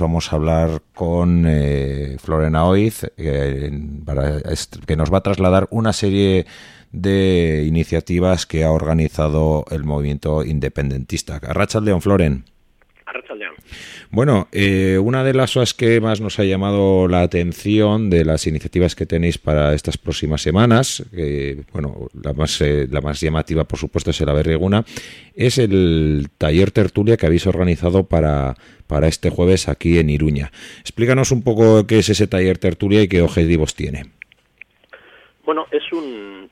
Vamos a hablar con eh, Florena Oiz, eh, que nos va a trasladar una serie de iniciativas que ha organizado el movimiento independentista. Arracha León, Floren. Bueno, eh, una de las cosas que más nos ha llamado la atención de las iniciativas que tenéis para estas próximas semanas, bueno, la más, eh, la más llamativa, por supuesto, es el Averreguna, es el taller tertulia que habéis organizado para, para este jueves aquí en Iruña. Explícanos un poco qué es ese taller tertulia y qué objetivos tiene. Bueno, es un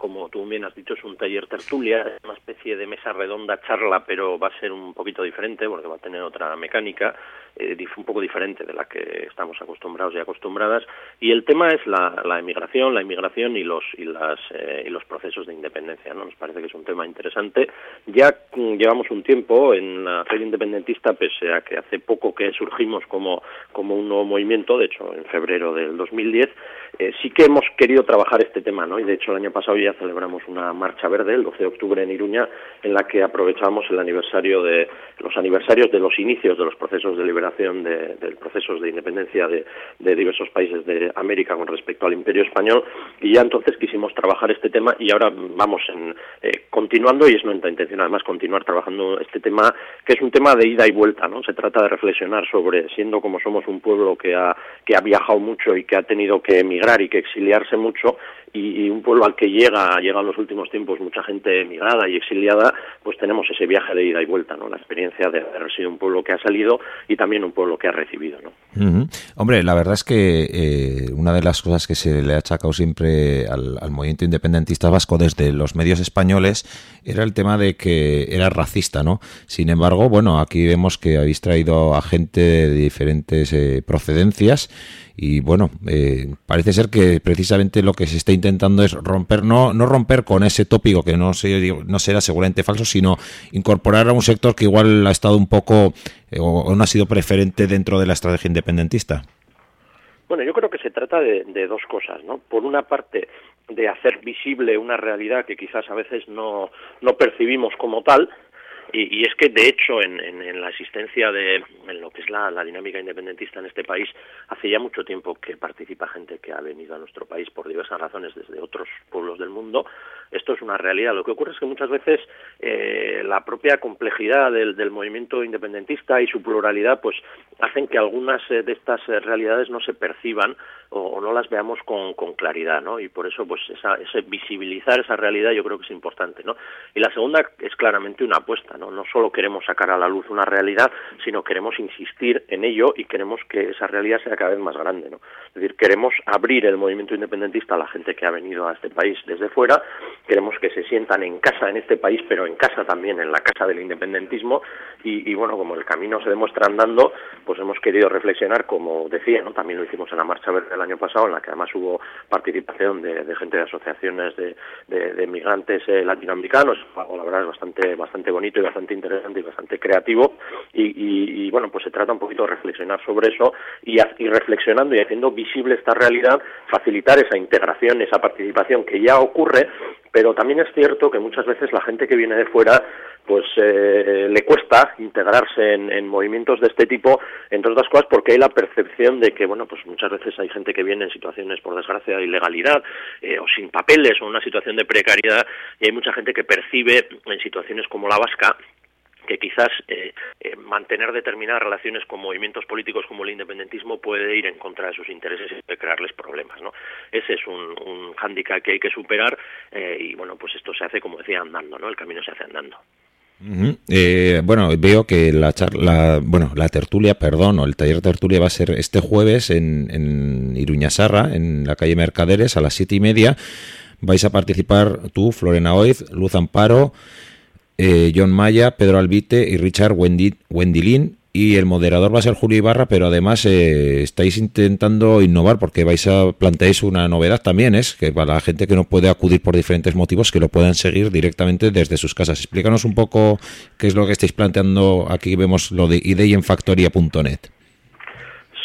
como tú bien has dicho, es un taller tertulia, una especie de mesa redonda charla, pero va a ser un poquito diferente porque va a tener otra mecánica, eh, un poco diferente de la que estamos acostumbrados y acostumbradas. Y el tema es la, emigración, la inmigración y los y las eh, y los procesos de independencia. ¿no? Nos parece que es un tema interesante. Ya mm, llevamos un tiempo en la red independentista, pese a que hace poco que surgimos como como un nuevo movimiento, de hecho en febrero del 2010 eh, sí que hemos querido trabajar este tema, ¿no? Y de hecho el año pasado ya celebramos una marcha verde el 12 de octubre en Iruña, en la que aprovechamos el aniversario de los aniversarios de los inicios de los procesos de liberación de, de procesos de independencia de, diversos países de América con respecto al Imperio español y ya entonces quisimos trabajar este tema y ahora vamos eh, continuando y es nuestra intención además continuar trabajando este tema que es un tema de ida y vuelta, ¿no? Se trata de reflexionar sobre siendo como somos un pueblo que ha que ha viajado mucho y que ha tenido que emigrar y que exiliarse mucho y, un pueblo al que llega, llega en los últimos tiempos mucha gente emigrada y exiliada, pues tenemos ese viaje de ida y vuelta, ¿no? La experiencia de haber sido un pueblo que ha salido y también un pueblo que ha recibido, ¿no? Hombre, la verdad es que eh, una de las cosas que se le ha achacado siempre al, movimiento independentista vasco desde los medios españoles era el tema de que era racista, ¿no? Sin embargo, bueno, aquí vemos que habéis traído a gente de diferentes eh, procedencias y bueno, eh, parece ser que precisamente lo que se está intentando es romper, no, no romper con ese tópico que no, no será seguramente falso, sino incorporar a un sector que igual ha estado un poco eh, o, no ha sido preferente dentro de la estrategia independentista. Bueno, yo creo que se trata de, de dos cosas, ¿no? Por una parte, de hacer visible una realidad que quizás a veces no, no percibimos como tal, y, es que, de hecho, en, en, la existencia de en lo que es la, la, dinámica independentista en este país, hace ya mucho tiempo que participa gente que ha venido a nuestro país por diversas razones desde otros pueblos del mundo. Esto es una realidad. Lo que ocurre es que muchas veces eh, la propia complejidad del, movimiento independentista y su pluralidad, pues, hacen que algunas eh, de estas eh, realidades no se perciban o, no las veamos con, con, claridad, ¿no? Y por eso, pues, esa, ese visibilizar esa realidad yo creo que es importante, ¿no? Y la segunda es claramente una apuesta, ¿no? No solo queremos sacar a la luz una realidad, sino queremos insistir en ello y queremos que esa realidad sea cada vez más grande, ¿no? Es decir, queremos abrir el movimiento independentista a la gente que ha venido a este país desde fuera, queremos que se sientan en casa en este país, pero en casa también, en la casa del independentismo, y, bueno, como el camino se demuestra andando, pues hemos querido reflexionar, como decía, ¿no? También lo hicimos en la Marcha Verde el año pasado, en la que además hubo participación de, gente de asociaciones de, de, migrantes eh, latinoamericanos, la verdad es bastante, bastante bonito y bastante interesante y bastante creativo, y, y, bueno, pues se trata un poquito de reflexionar sobre eso y reflexionando y haciendo visible esta realidad, facilitar esa integración, esa participación que ya ocurre, pero también es cierto que muchas veces la gente que viene de fuera pues eh, le cuesta integrarse en, en, movimientos de este tipo, entre otras cosas porque hay la percepción de que, bueno, pues muchas veces hay gente que viene en situaciones, por desgracia, de ilegalidad eh, o sin papeles o en una situación de precariedad y hay mucha gente que percibe en situaciones como la vasca que quizás eh, eh, mantener determinadas relaciones con movimientos políticos como el independentismo puede ir en contra de sus intereses y crearles problemas, ¿no? Ese es un, un hándicap que hay que superar eh, y bueno, pues esto se hace como decía andando, ¿no? El camino se hace andando. eh, bueno, veo que la charla, bueno, la tertulia, perdón, o el taller tertulia va a ser este jueves en, en Iruñasarra, en la calle Mercaderes, a las siete y media. Vais a participar tú, Florena Oiz, Luz Amparo, eh, John Maya, Pedro Albite y Richard Wendy, Wendilín. Y el moderador va a ser Julio Ibarra, pero además eh, estáis intentando innovar porque vais a planteáis una novedad también, es que para la gente que no puede acudir por diferentes motivos, que lo puedan seguir directamente desde sus casas. Explícanos un poco qué es lo que estáis planteando. Aquí vemos lo de ideienfactoria.net.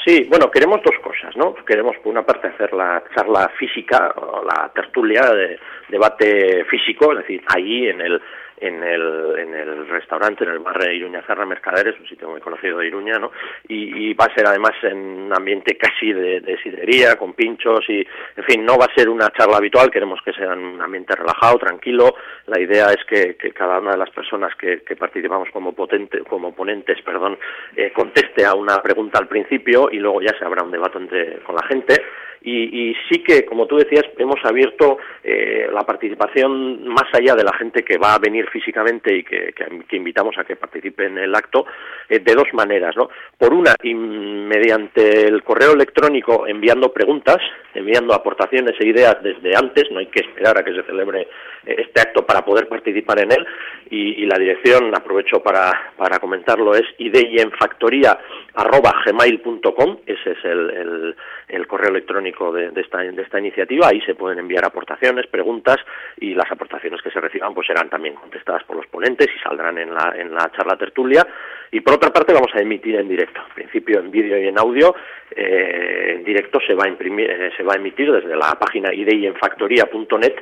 Sí, bueno, queremos dos cosas, ¿no? Queremos, por una parte, hacer la charla física, o la tertulia de debate físico, es decir, ahí en el en el, en el restaurante, en el bar de Iruña Serra Mercaderes, un sitio muy conocido de Iruña, ¿no? Y, va a ser además en un ambiente casi de, de sidrería, con pinchos y, en fin, no va a ser una charla habitual, queremos que sea en un ambiente relajado, tranquilo. La idea es que, cada una de las personas que, participamos como, potente, como ponentes perdón, eh, conteste a una pregunta al principio y luego ya se habrá un debate entre, con la gente y, sí que, como tú decías, hemos abierto eh, la participación más allá de la gente que va a venir físicamente y que, invitamos a que participe en el acto eh, de dos maneras, ¿no? Por una, mediante el correo electrónico enviando preguntas, enviando aportaciones e ideas desde antes, no hay que esperar a que se celebre eh, este acto para poder participar en él y, la dirección, aprovecho para, para comentarlo, es ideienfactoría.gmail.com, ese es el, el correo electrónico de, esta, de esta iniciativa. Ahí se pueden enviar aportaciones, preguntas y las aportaciones que se reciban pues serán también contestadas por los ponentes y saldrán en la, en la charla tertulia. Y por otra parte vamos a emitir en directo, en principio en vídeo y en audio. Eh, en directo se va a imprimir, eh, se va a emitir desde la página ideienfactoría.net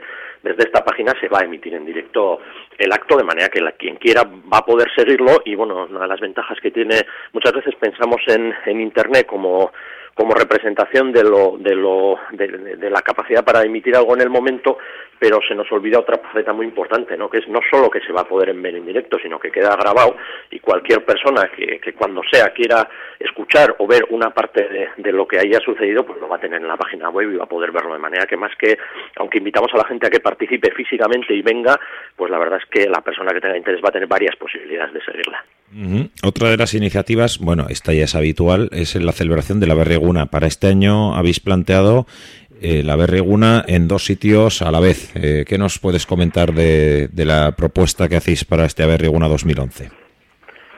desde esta página se va a emitir en directo el acto de manera que la, quien quiera va a poder seguirlo y bueno una de las ventajas que tiene muchas veces pensamos en, en internet como como representación de, lo, de, lo, de, la capacidad para emitir algo en el momento, pero se nos olvida otra faceta muy importante, ¿no? que es no solo que se va a poder ver en directo, sino que queda grabado y cualquier persona que, que cuando sea quiera escuchar o ver una parte de, lo que haya sucedido, pues lo va a tener en la página web y va a poder verlo de manera que más que, aunque invitamos a la gente a que participe físicamente y venga, pues la verdad que la persona que tenga interés va a tener varias posibilidades de seguirla. Otra de las iniciativas, bueno, esta ya es habitual, es la celebración de la Berreguna. Para este año habéis planteado eh, la Berreguna en dos sitios a la vez. Eh, ¿Qué nos puedes comentar de, la propuesta que hacéis para este Berreguna 2011?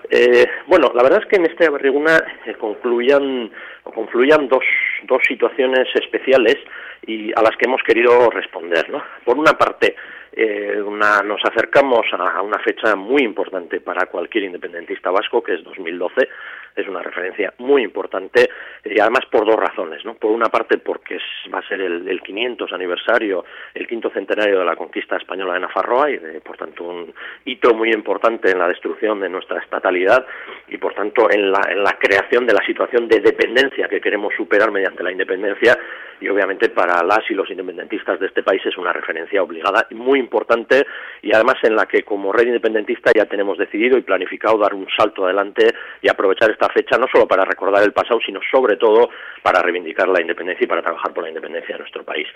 Eh, bueno, la verdad es que en este Berreguna concluían o confluían dos, dos situaciones especiales y a las que hemos querido responder. ¿no? Por una parte, eh, una, nos acercamos a, una fecha muy importante para cualquier independentista vasco, que es 2012. Es una referencia muy importante y además por dos razones. ¿no? Por una parte, porque va a ser el, el 500 aniversario, el quinto centenario de la conquista española de Nafarroa y, por tanto, un hito muy importante en la destrucción de nuestra estatalidad y, por tanto, en la, en la creación de la situación de dependencia que queremos superar mediante la independencia y, obviamente, para las y los independentistas de este país es una referencia obligada y muy importante y además en la que como red independentista ya tenemos decidido y planificado dar un salto adelante y aprovechar esta fecha no solo para recordar el pasado, sino sobre todo para reivindicar la independencia y para trabajar por la independencia de nuestro país.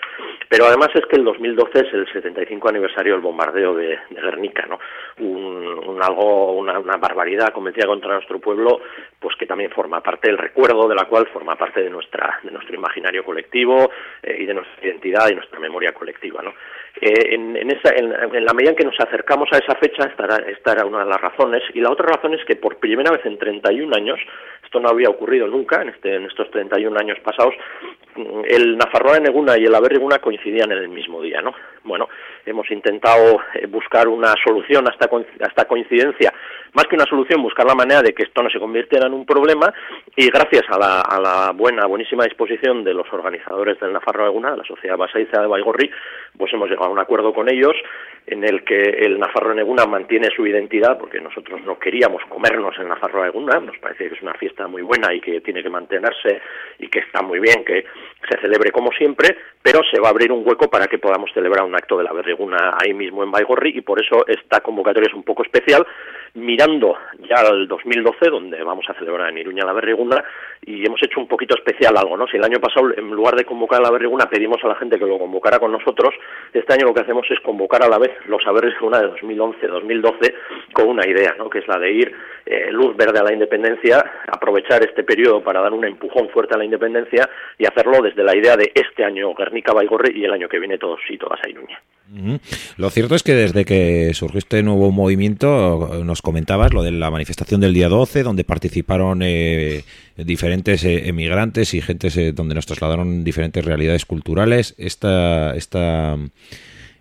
Pero además es que el 2012 es el 75 aniversario del bombardeo de, Guernica, ¿no? Un, algo, una, barbaridad cometida contra nuestro pueblo, pues que también forma parte del recuerdo, de la cual forma parte de nuestra, de nuestro imaginario colectivo eh, y de nuestra identidad y nuestra memoria colectiva, ¿no? Eh, en, esa, en, la medida en que nos acercamos a esa fecha, esta era, una de las razones. Y la otra razón es que por primera vez en 31 años, esto no había ocurrido nunca en, este, en estos 31 años pasados, mm, el Nafarroa de Neguna y el Aberriguna coincidían en el mismo día. ¿no? Bueno, hemos intentado eh, buscar una solución a esta, a esta coincidencia más que una solución, buscar la manera de que esto no se convirtiera en un problema y gracias a la, buena, buenísima disposición de los organizadores del Nafarro Eguna, la Sociedad Basaiza de Baigorri, pues hemos llegado a un acuerdo con ellos en el que el Nafarro Neguna mantiene su identidad, porque nosotros no queríamos comernos el Nafarro Neguna, nos parece que es una fiesta muy buena y que tiene que mantenerse y que está muy bien que se celebre como siempre, pero se va a abrir un hueco para que podamos celebrar un acto de la Berreguna ahí mismo en Baigorri y por eso esta convocatoria es un poco especial, mirando ya al 2012, donde vamos a celebrar en Iruña la Berreguna, y hemos hecho un poquito especial algo, ¿no? Si el año pasado, en lugar de convocar a la Berreguna, pedimos a la gente que lo convocara con nosotros, este año lo que hacemos es convocar a la vez los saberes una de 2011-2012 con una idea, ¿no? Que es la de ir eh, luz verde a la independencia, aprovechar este periodo para dar un empujón fuerte a la independencia y hacerlo desde la idea de este año Guernica Baigorre y el año que viene todos y todas a Iruña. Lo cierto es que desde que surgió este nuevo movimiento, nos comentabas lo de la manifestación del día 12, donde participaron eh, diferentes eh, emigrantes y gentes eh, donde nos trasladaron diferentes realidades culturales. Esta, esta,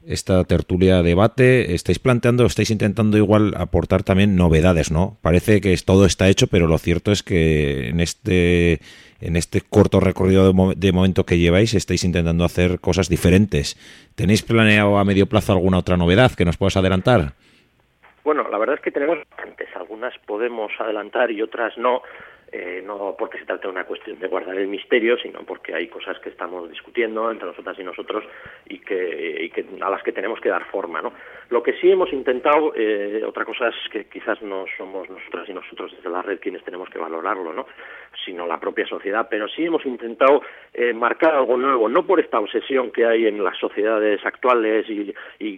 esta tertulia debate, estáis planteando, estáis intentando igual aportar también novedades, ¿no? Parece que todo está hecho, pero lo cierto es que en este en este corto recorrido de, momento que lleváis estáis intentando hacer cosas diferentes. ¿Tenéis planeado a medio plazo alguna otra novedad que nos puedas adelantar? Bueno, la verdad es que tenemos bastantes. Algunas podemos adelantar y otras no. Eh, no porque se trate de una cuestión de guardar el misterio, sino porque hay cosas que estamos discutiendo entre nosotras y nosotros y que, a las que tenemos que dar forma. ¿no? Lo que sí hemos intentado, eh, otra cosa es que quizás no somos nosotras y nosotros desde la red quienes tenemos que valorarlo, ¿no? Sino la propia sociedad, pero sí hemos intentado eh, marcar algo nuevo, no por esta obsesión que hay en las sociedades actuales y,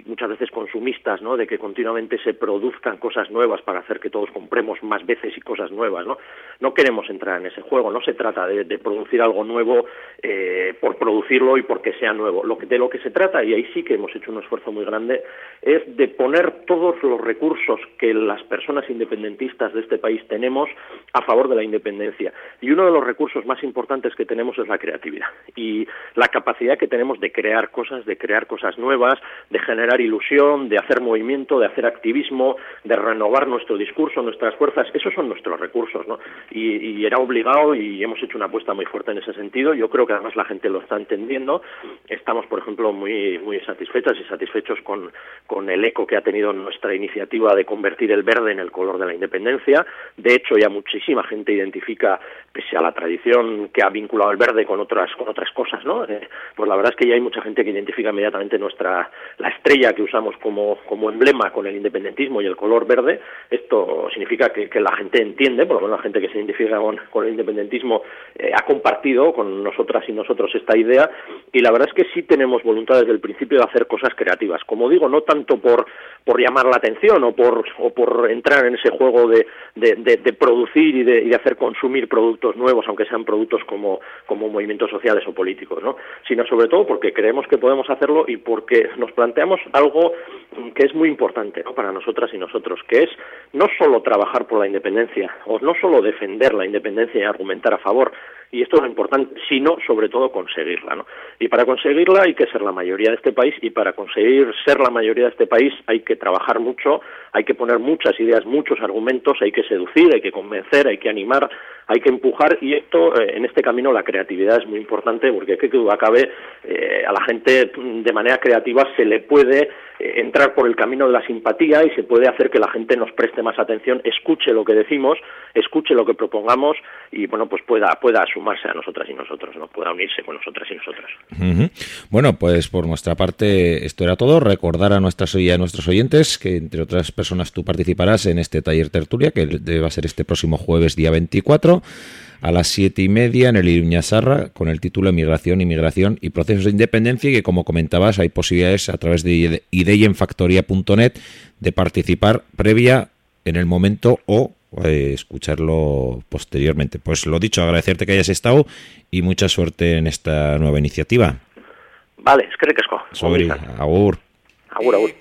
muchas veces consumistas, ¿no? de que continuamente se produzcan cosas nuevas para hacer que todos compremos más veces y cosas nuevas. ¿no? no queremos entrar en ese juego, no se trata de, producir algo nuevo eh, por producirlo y porque sea nuevo. Lo que, de lo que se trata, y ahí sí que hemos hecho un esfuerzo muy grande, es de poner todos los recursos que las personas independentistas de este país tenemos a favor de la independencia. Y uno de los recursos más importantes que tenemos es la creatividad y la capacidad que tenemos de crear cosas, de crear cosas nuevas, de generar ilusión, de hacer movimiento, de hacer activismo, de renovar nuestro discurso, nuestras fuerzas. Esos son nuestros recursos, ¿no? Y y, era obligado y hemos hecho una apuesta muy fuerte en ese sentido. Yo creo que además la gente lo está entendiendo. Estamos, por ejemplo, muy, muy satisfechas y satisfechos con, con el eco que ha tenido nuestra iniciativa de convertir el verde en el color de la independencia. De hecho, ya muchísima gente identifica, pese a la tradición que ha vinculado el verde con otras, con otras cosas, ¿no? Eh, pues la verdad es que ya hay mucha gente que identifica inmediatamente nuestra, la estrella que usamos como, como emblema con el independentismo y el color verde. Esto significa que, la gente entiende, por lo menos la gente que se identifica con, el independentismo eh, ha compartido con nosotras y nosotros esta idea y la verdad es que sí tenemos voluntad desde el principio de hacer cosas creativas. Como digo, no tanto por, por llamar la atención o por, o por entrar en ese juego de, de, producir y de, y de, hacer consumir nuevos, aunque sean productos como, como movimientos sociales o políticos, ¿no? sino sobre todo porque creemos que podemos hacerlo y porque nos planteamos algo que es muy importante para nosotras y nosotros, que es no solo trabajar por la independencia o no solo defender la independencia y argumentar a favor, y esto es importante, sino sobre todo conseguirla. ¿no? Y para conseguirla hay que ser la mayoría de este país y para conseguir ser la mayoría de este país hay que trabajar mucho, hay que poner muchas ideas, muchos argumentos, hay que seducir, hay que convencer, hay que animar, hay que empujar y esto eh, en este camino la creatividad es muy importante porque que duda cabe eh, a la gente de manera creativa se le puede entrar por el camino de la simpatía y se puede hacer que la gente nos preste más atención, escuche lo que decimos, escuche lo que propongamos y bueno pues pueda pueda sumarse a nosotras y nosotros, no pueda unirse con nosotras y nosotros. Bueno, pues por nuestra parte esto era todo. Recordar a nuestras y a nuestros oyentes que entre otras personas tú participarás en este taller tertulia que va a ser este próximo jueves día 24 a las siete y media en el Iruña Sarra con el título Emigración, Inmigración y Procesos de Independencia y que como comentabas hay posibilidades a través de ideyenfactoria.net de participar previa en el momento o eh, escucharlo posteriormente. Pues lo dicho, agradecerte que hayas estado y mucha suerte en esta nueva iniciativa. Vale, es que agur. Agur, agur.